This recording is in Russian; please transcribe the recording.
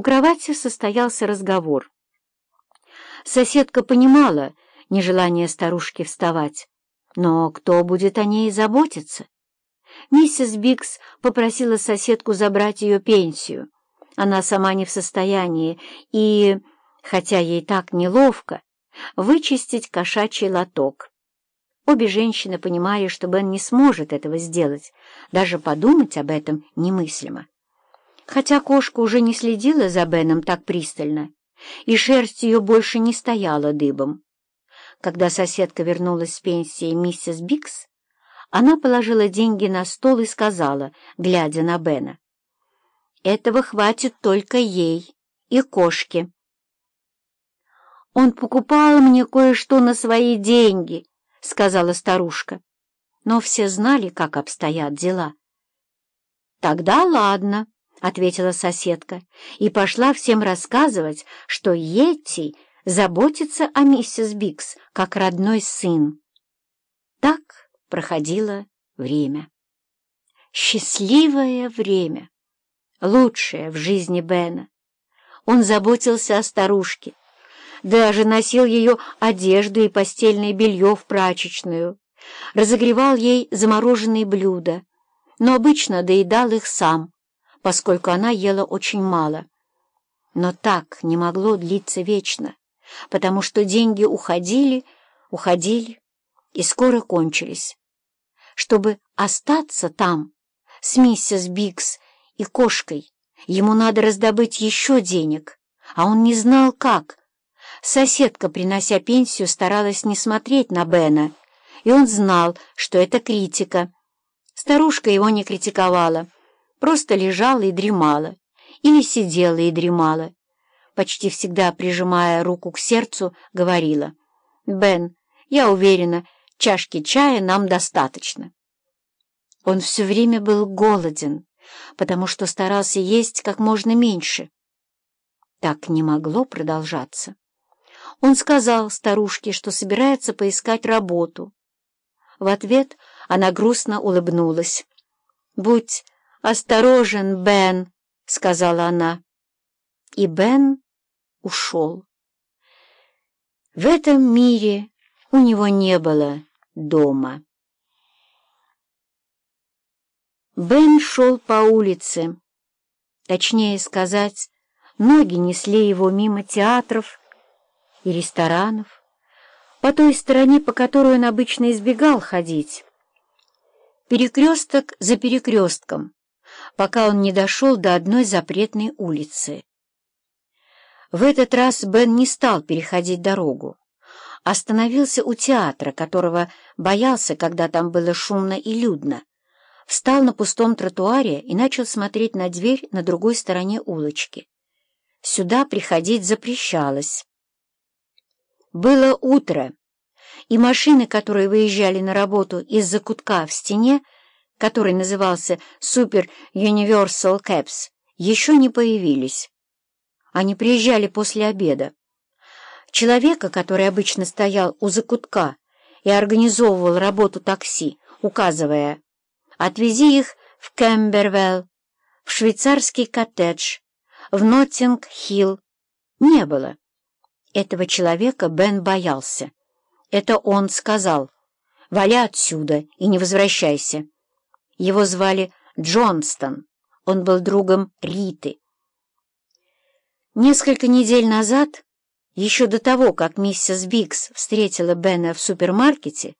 У кровати состоялся разговор. Соседка понимала нежелание старушки вставать, но кто будет о ней заботиться? Миссис Бикс попросила соседку забрать ее пенсию. Она сама не в состоянии и, хотя ей так неловко, вычистить кошачий лоток. Обе женщины понимали, что Бен не сможет этого сделать, даже подумать об этом немыслимо. Хотя кошка уже не следила за Беном так пристально, и шерсть ее больше не стояла дыбом. Когда соседка вернулась с пенсии миссис Бикс, она положила деньги на стол и сказала, глядя на Бена, «Этого хватит только ей и кошке». «Он покупал мне кое-что на свои деньги», — сказала старушка. Но все знали, как обстоят дела. «Тогда ладно», — ответила соседка, и пошла всем рассказывать, что Йетти заботится о миссис Бикс, как родной сын. Так проходило время. Счастливое время, лучшее в жизни Бена. Он заботился о старушке, даже носил ее одежду и постельное белье в прачечную, разогревал ей замороженные блюда, но обычно доедал их сам, поскольку она ела очень мало. Но так не могло длиться вечно, потому что деньги уходили, уходили и скоро кончились. Чтобы остаться там с миссис Бикс и кошкой, ему надо раздобыть еще денег, а он не знал, как. Соседка, принося пенсию, старалась не смотреть на Бена, и он знал, что это критика. Старушка его не критиковала, просто лежала и дремала, или сидела и дремала. Почти всегда, прижимая руку к сердцу, говорила, «Бен, я уверена, чашки чая нам достаточно». Он все время был голоден, потому что старался есть как можно меньше. Так не могло продолжаться. Он сказал старушке, что собирается поискать работу. В ответ она грустно улыбнулась. «Будь осторожен, Бен», — сказала она. И Бен ушел. В этом мире у него не было дома. Бен шел по улице. Точнее сказать, ноги несли его мимо театров и ресторанов, по той стороне, по которой он обычно избегал ходить. Перекресток за перекрестком, пока он не дошел до одной запретной улицы. В этот раз Бен не стал переходить дорогу. Остановился у театра, которого боялся, когда там было шумно и людно. Встал на пустом тротуаре и начал смотреть на дверь на другой стороне улочки. Сюда приходить запрещалось. Было утро, и машины, которые выезжали на работу из-за кутка в стене, который назывался Super Universal Caps, еще не появились. Они приезжали после обеда. Человека, который обычно стоял у закутка и организовывал работу такси, указывая «Отвези их в Кэмбервелл, в швейцарский коттедж, в Ноттинг-Хилл», не было. Этого человека Бен боялся. Это он сказал «Вали отсюда и не возвращайся». Его звали Джонстон, он был другом Риты. Несколько недель назад, еще до того, как миссис Бикс встретила Бена в супермаркете,